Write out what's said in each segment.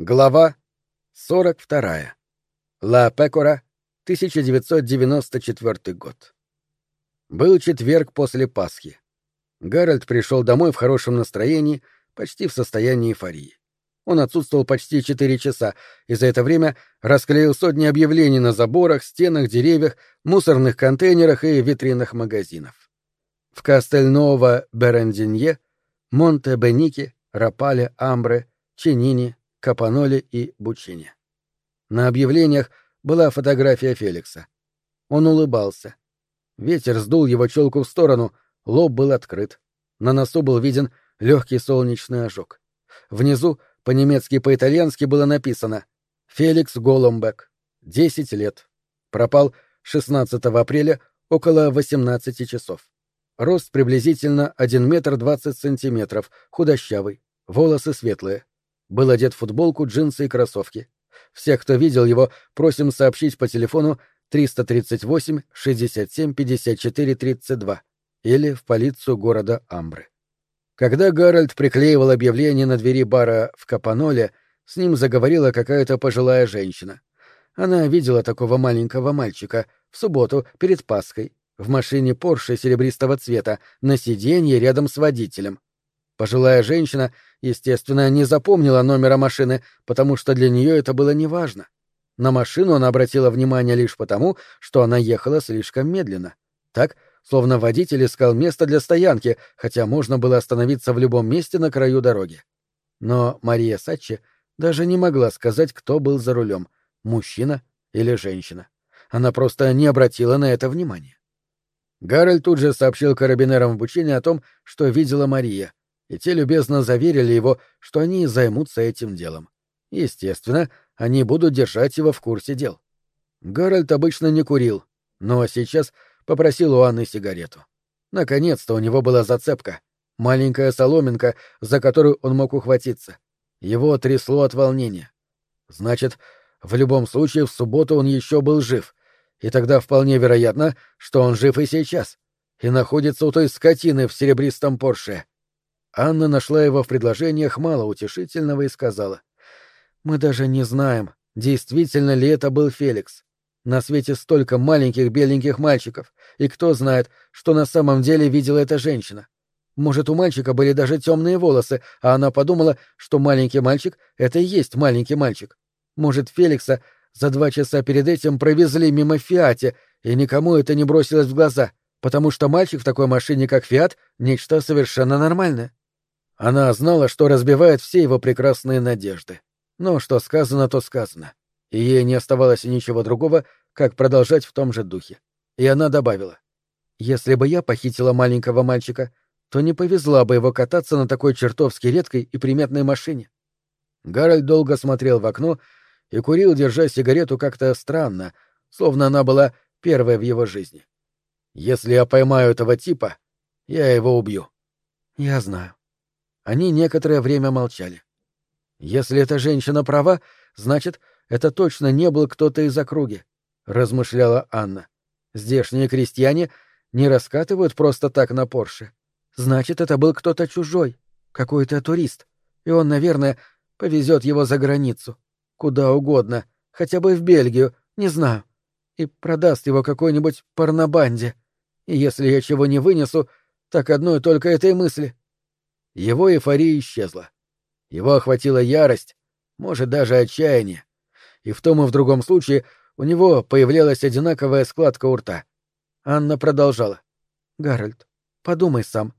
Глава 42. Ла Пекора, 1994 год. Был четверг после Пасхи. Гарольд пришел домой в хорошем настроении, почти в состоянии эйфории. Он отсутствовал почти четыре часа, и за это время расклеил сотни объявлений на заборах, стенах, деревьях, мусорных контейнерах и витринах магазинов. В Кастельново Берендинье, Монте-Бенике, Рапале, Амбре, Ченини, Капаноле и Бучине. На объявлениях была фотография Феликса. Он улыбался. Ветер сдул его челку в сторону, лоб был открыт. На носу был виден легкий солнечный ожог. Внизу, по-немецки по-итальянски, было написано «Феликс Голомбек. Десять лет. Пропал 16 апреля около 18 часов. Рост приблизительно 1 метр 20 сантиметров, худощавый, волосы светлые. Был одет в футболку, джинсы и кроссовки. Всех, кто видел его, просим сообщить по телефону 338 67 54 32 или в полицию города Амбры. Когда Гарольд приклеивал объявление на двери бара в Капаноле, с ним заговорила какая-то пожилая женщина. Она видела такого маленького мальчика в субботу перед Пасхой в машине Порше серебристого цвета на сиденье рядом с водителем. Пожилая женщина, естественно, не запомнила номера машины, потому что для нее это было неважно. На машину она обратила внимание лишь потому, что она ехала слишком медленно. Так, словно водитель искал место для стоянки, хотя можно было остановиться в любом месте на краю дороги. Но Мария Сачи даже не могла сказать, кто был за рулем — мужчина или женщина. Она просто не обратила на это внимания. Гарольд тут же сообщил карабинерам в обучении о том, что видела Мария, и те любезно заверили его, что они займутся этим делом. Естественно, они будут держать его в курсе дел. Гарольд обычно не курил, но сейчас попросил у Анны сигарету. Наконец-то у него была зацепка, маленькая соломинка, за которую он мог ухватиться. Его трясло от волнения. Значит, в любом случае в субботу он еще был жив, и тогда вполне вероятно, что он жив и сейчас, и находится у той скотины в серебристом Порше. Анна нашла его в предложениях мало утешительного и сказала. «Мы даже не знаем, действительно ли это был Феликс. На свете столько маленьких беленьких мальчиков, и кто знает, что на самом деле видела эта женщина. Может, у мальчика были даже темные волосы, а она подумала, что маленький мальчик — это и есть маленький мальчик. Может, Феликса за два часа перед этим провезли мимо Фиате, и никому это не бросилось в глаза, потому что мальчик в такой машине, как Фиат, — нечто совершенно нормальное. Она знала, что разбивает все его прекрасные надежды. Но что сказано, то сказано. И ей не оставалось ничего другого, как продолжать в том же духе. И она добавила. «Если бы я похитила маленького мальчика, то не повезла бы его кататься на такой чертовски редкой и приметной машине». Гарольд долго смотрел в окно и курил, держа сигарету как-то странно, словно она была первой в его жизни. «Если я поймаю этого типа, я его убью». «Я знаю. Они некоторое время молчали. «Если эта женщина права, значит, это точно не был кто-то из округи», — размышляла Анна. «Здешние крестьяне не раскатывают просто так на Порше. Значит, это был кто-то чужой, какой-то турист, и он, наверное, повезет его за границу, куда угодно, хотя бы в Бельгию, не знаю, и продаст его какой-нибудь порнобанде. И если я чего не вынесу, так одной только этой мысли его эйфория исчезла. Его охватила ярость, может, даже отчаяние. И в том и в другом случае у него появлялась одинаковая складка у рта. Анна продолжала. «Гарольд, подумай сам.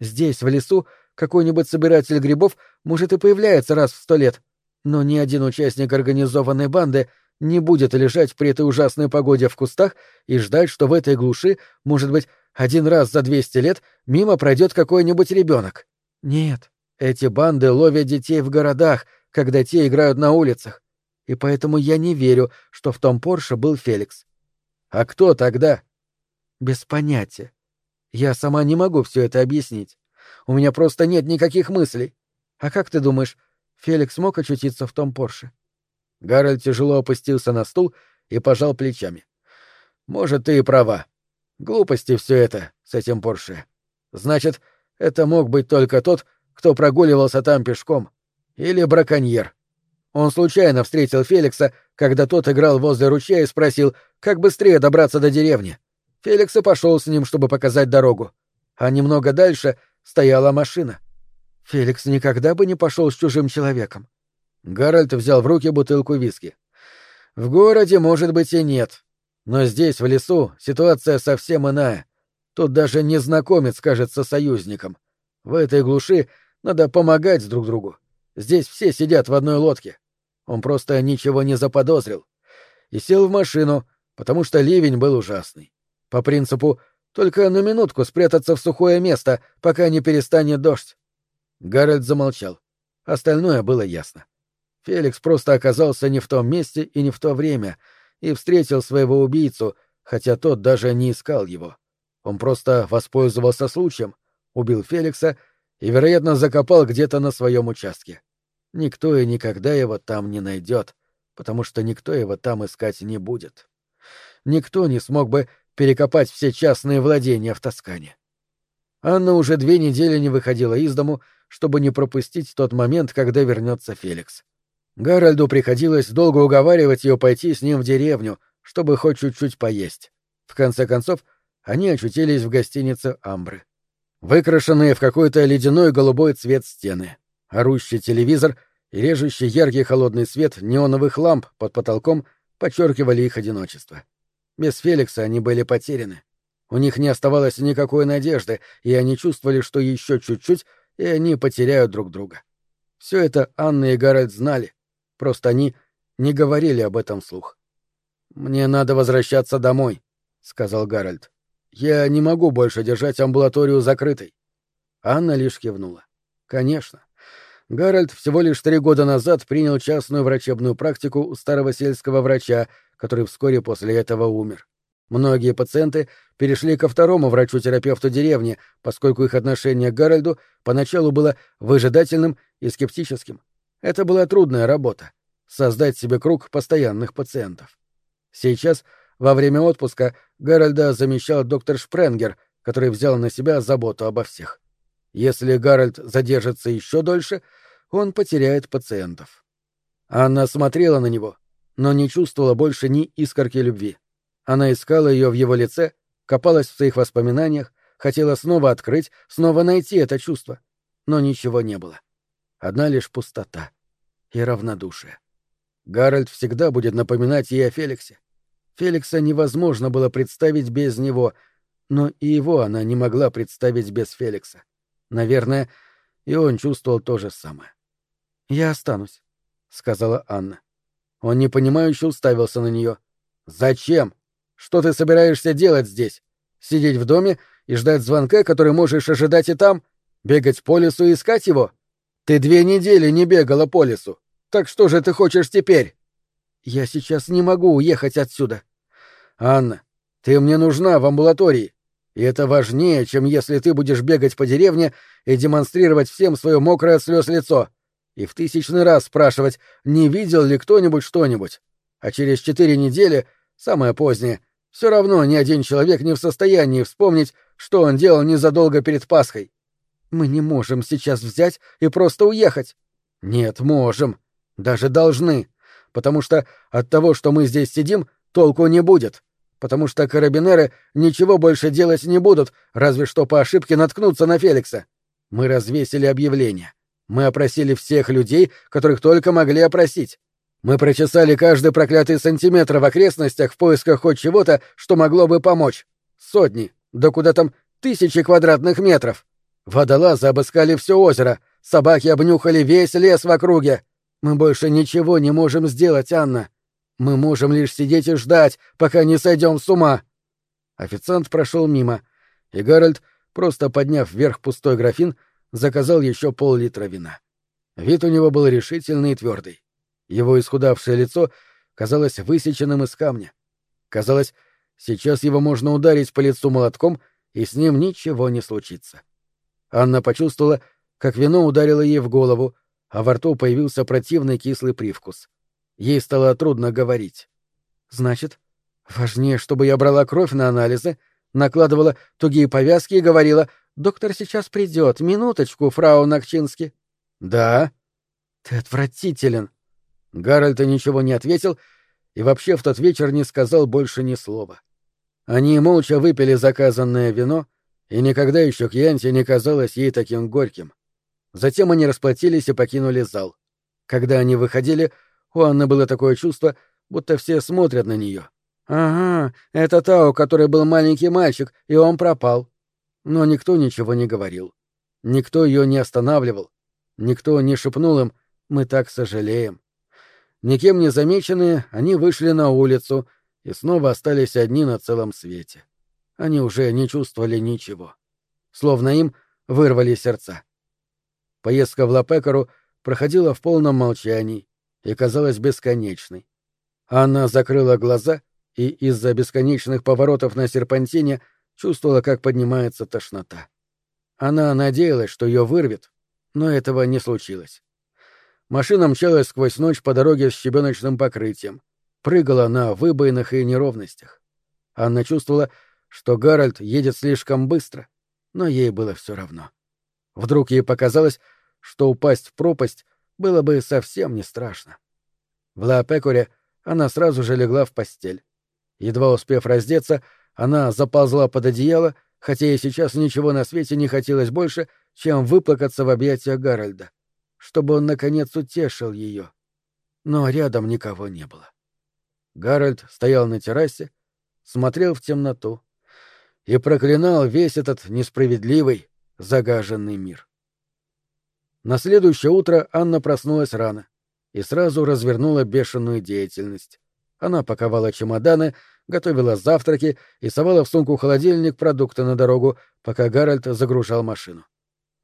Здесь, в лесу, какой-нибудь собиратель грибов, может, и появляется раз в сто лет, но ни один участник организованной банды не будет лежать при этой ужасной погоде в кустах и ждать, что в этой глуши, может быть, один раз за двести лет мимо пройдет какой-нибудь ребенок. Нет, эти банды ловят детей в городах, когда те играют на улицах. И поэтому я не верю, что в том Порше был Феликс. А кто тогда? Без понятия. Я сама не могу все это объяснить. У меня просто нет никаких мыслей. А как ты думаешь, Феликс мог очутиться в том Порше? Гарольд тяжело опустился на стул и пожал плечами. Может, ты и права. Глупости все это с этим Порше. Значит, это мог быть только тот, кто прогуливался там пешком. Или браконьер. Он случайно встретил Феликса, когда тот играл возле ручья и спросил, как быстрее добраться до деревни. Феликс и пошел с ним, чтобы показать дорогу. А немного дальше стояла машина. Феликс никогда бы не пошел с чужим человеком. Гарольд взял в руки бутылку виски. В городе, может быть, и нет. Но здесь, в лесу, ситуация совсем иная. Тут даже незнакомец кажется союзником. В этой глуши надо помогать друг другу. Здесь все сидят в одной лодке. Он просто ничего не заподозрил. И сел в машину, потому что ливень был ужасный. По принципу «только на минутку спрятаться в сухое место, пока не перестанет дождь». Гарольд замолчал. Остальное было ясно. Феликс просто оказался не в том месте и не в то время и встретил своего убийцу, хотя тот даже не искал его. Он просто воспользовался случаем, убил Феликса и, вероятно, закопал где-то на своем участке. Никто и никогда его там не найдет, потому что никто его там искать не будет. Никто не смог бы перекопать все частные владения в Тоскане. Анна уже две недели не выходила из дому, чтобы не пропустить тот момент, когда вернется Феликс. Гарольду приходилось долго уговаривать ее пойти с ним в деревню, чтобы хоть чуть-чуть поесть. В конце концов, они очутились в гостинице «Амбры». Выкрашенные в какой-то ледяной голубой цвет стены, орущий телевизор и режущий яркий холодный свет неоновых ламп под потолком подчеркивали их одиночество. Без Феликса они были потеряны. У них не оставалось никакой надежды, и они чувствовали, что еще чуть-чуть, и они потеряют друг друга. Все это Анна и Гарольд знали, Просто они не говорили об этом вслух. «Мне надо возвращаться домой», — сказал Гарольд. «Я не могу больше держать амбулаторию закрытой». Анна лишь кивнула. «Конечно. Гарольд всего лишь три года назад принял частную врачебную практику у старого сельского врача, который вскоре после этого умер. Многие пациенты перешли ко второму врачу-терапевту деревни, поскольку их отношение к Гарольду поначалу было выжидательным и скептическим. Это была трудная работа — создать себе круг постоянных пациентов. Сейчас, во время отпуска, Гарольда замещал доктор Шпренгер, который взял на себя заботу обо всех. Если Гарольд задержится еще дольше, он потеряет пациентов. Анна смотрела на него, но не чувствовала больше ни искорки любви. Она искала ее в его лице, копалась в своих воспоминаниях, хотела снова открыть, снова найти это чувство. Но ничего не было. Одна лишь пустота и равнодушие. Гарольд всегда будет напоминать ей о Феликсе. Феликса невозможно было представить без него, но и его она не могла представить без Феликса. Наверное, и он чувствовал то же самое. «Я останусь», — сказала Анна. Он непонимающе уставился на нее. «Зачем? Что ты собираешься делать здесь? Сидеть в доме и ждать звонка, который можешь ожидать и там? Бегать по лесу и искать его? Ты две недели не бегала по лесу. Так что же ты хочешь теперь? Я сейчас не могу уехать отсюда. Анна, ты мне нужна в амбулатории. И это важнее, чем если ты будешь бегать по деревне и демонстрировать всем свое мокрое от слез лицо. И в тысячный раз спрашивать, не видел ли кто-нибудь что-нибудь. А через четыре недели, самое позднее, все равно ни один человек не в состоянии вспомнить, что он делал незадолго перед Пасхой. Мы не можем сейчас взять и просто уехать. Нет, можем. Даже должны. Потому что от того, что мы здесь сидим, толку не будет. Потому что карабинеры ничего больше делать не будут, разве что по ошибке наткнуться на Феликса. Мы развесили объявление. Мы опросили всех людей, которых только могли опросить. Мы прочесали каждый проклятый сантиметр в окрестностях в поисках хоть чего-то, что могло бы помочь. Сотни, да куда там тысячи квадратных метров. Водолазы обыскали все озеро, собаки обнюхали весь лес в округе. Мы больше ничего не можем сделать, Анна. Мы можем лишь сидеть и ждать, пока не сойдем с ума. Официант прошел мимо, и Гарольд, просто подняв вверх пустой графин, заказал еще пол-литра вина. Вид у него был решительный и твердый. Его исхудавшее лицо казалось высеченным из камня. Казалось, сейчас его можно ударить по лицу молотком, и с ним ничего не случится. Анна почувствовала, как вино ударило ей в голову, а во рту появился противный кислый привкус. Ей стало трудно говорить. «Значит, важнее, чтобы я брала кровь на анализы, накладывала тугие повязки и говорила, «Доктор сейчас придет, минуточку, фрау Накчински». «Да». «Ты отвратителен». Гарольд ничего не ответил и вообще в тот вечер не сказал больше ни слова. Они молча выпили заказанное вино, и никогда еще Кьянти не казалось ей таким горьким. Затем они расплатились и покинули зал. Когда они выходили, у Анны было такое чувство, будто все смотрят на нее. «Ага, это та, у которой был маленький мальчик, и он пропал». Но никто ничего не говорил. Никто ее не останавливал. Никто не шепнул им «Мы так сожалеем». Никем не замеченные, они вышли на улицу и снова остались одни на целом свете. Они уже не чувствовали ничего. Словно им вырвали сердца. Поездка в Лапекару проходила в полном молчании и казалась бесконечной. Анна закрыла глаза и из-за бесконечных поворотов на серпантине чувствовала, как поднимается тошнота. Она надеялась, что ее вырвет, но этого не случилось. Машина мчалась сквозь ночь по дороге с щебеночным покрытием, прыгала на выбоинах и неровностях. Анна чувствовала, что Гарольд едет слишком быстро, но ей было все равно. Вдруг ей показалось, что упасть в пропасть было бы совсем не страшно. В Ла-Пекуре она сразу же легла в постель. Едва успев раздеться, она заползла под одеяло, хотя ей сейчас ничего на свете не хотелось больше, чем выплакаться в объятиях Гарольда, чтобы он, наконец, утешил ее. Но рядом никого не было. Гарольд стоял на террасе, смотрел в темноту и проклинал весь этот несправедливый, загаженный мир. На следующее утро Анна проснулась рано и сразу развернула бешеную деятельность. Она паковала чемоданы, готовила завтраки и совала в сумку холодильник продукты на дорогу, пока Гарольд загружал машину.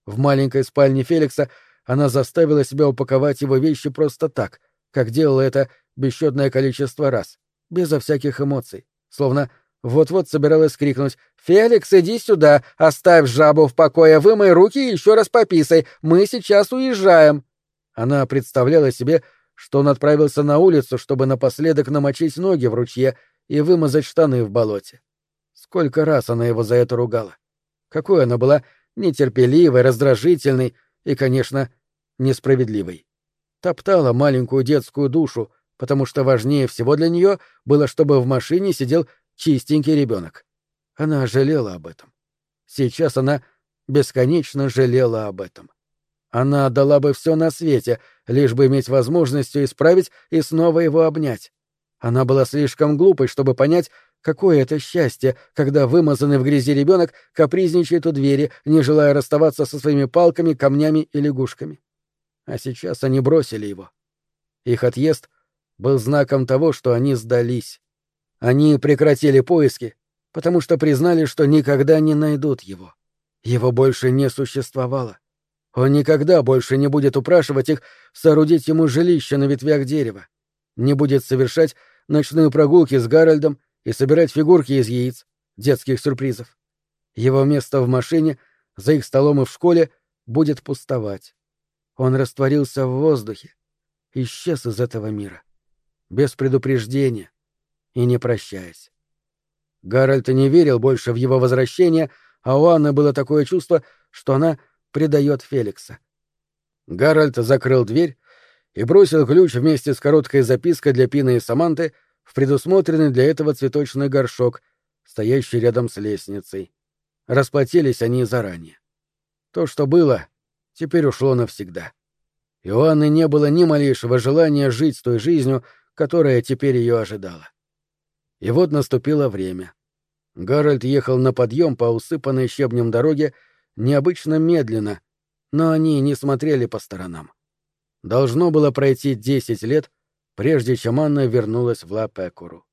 В маленькой спальне Феликса она заставила себя упаковать его вещи просто так, как делала это бесчетное количество раз, безо всяких эмоций, словно вот-вот собиралась крикнуть «Феликс, иди сюда! Оставь жабу в покое, вымой руки и еще раз пописай! Мы сейчас уезжаем!» Она представляла себе, что он отправился на улицу, чтобы напоследок намочить ноги в ручье и вымазать штаны в болоте. Сколько раз она его за это ругала. Какой она была нетерпеливой, раздражительной и, конечно, несправедливой. Топтала маленькую детскую душу, потому что важнее всего для нее было, чтобы в машине сидел чистенький ребенок. Она жалела об этом. Сейчас она бесконечно жалела об этом. Она отдала бы все на свете, лишь бы иметь возможность исправить и снова его обнять. Она была слишком глупой, чтобы понять, какое это счастье, когда вымазанный в грязи ребенок капризничает у двери, не желая расставаться со своими палками, камнями и лягушками. А сейчас они бросили его. Их отъезд был знаком того, что они сдались. Они прекратили поиски, потому что признали, что никогда не найдут его. Его больше не существовало. Он никогда больше не будет упрашивать их соорудить ему жилище на ветвях дерева, не будет совершать ночные прогулки с Гарольдом и собирать фигурки из яиц, детских сюрпризов. Его место в машине, за их столом и в школе будет пустовать. Он растворился в воздухе, исчез из этого мира, без предупреждения и не прощаясь. Гарольд не верил больше в его возвращение, а у Анны было такое чувство, что она — предает Феликса. Гарольд закрыл дверь и бросил ключ вместе с короткой запиской для Пины и Саманты в предусмотренный для этого цветочный горшок, стоящий рядом с лестницей. Расплатились они заранее. То, что было, теперь ушло навсегда. И у Анны не было ни малейшего желания жить той жизнью, которая теперь ее ожидала. И вот наступило время. Гарольд ехал на подъем по усыпанной щебнем дороге необычно медленно, но они не смотрели по сторонам. Должно было пройти десять лет, прежде чем Анна вернулась в Ла-Пекуру.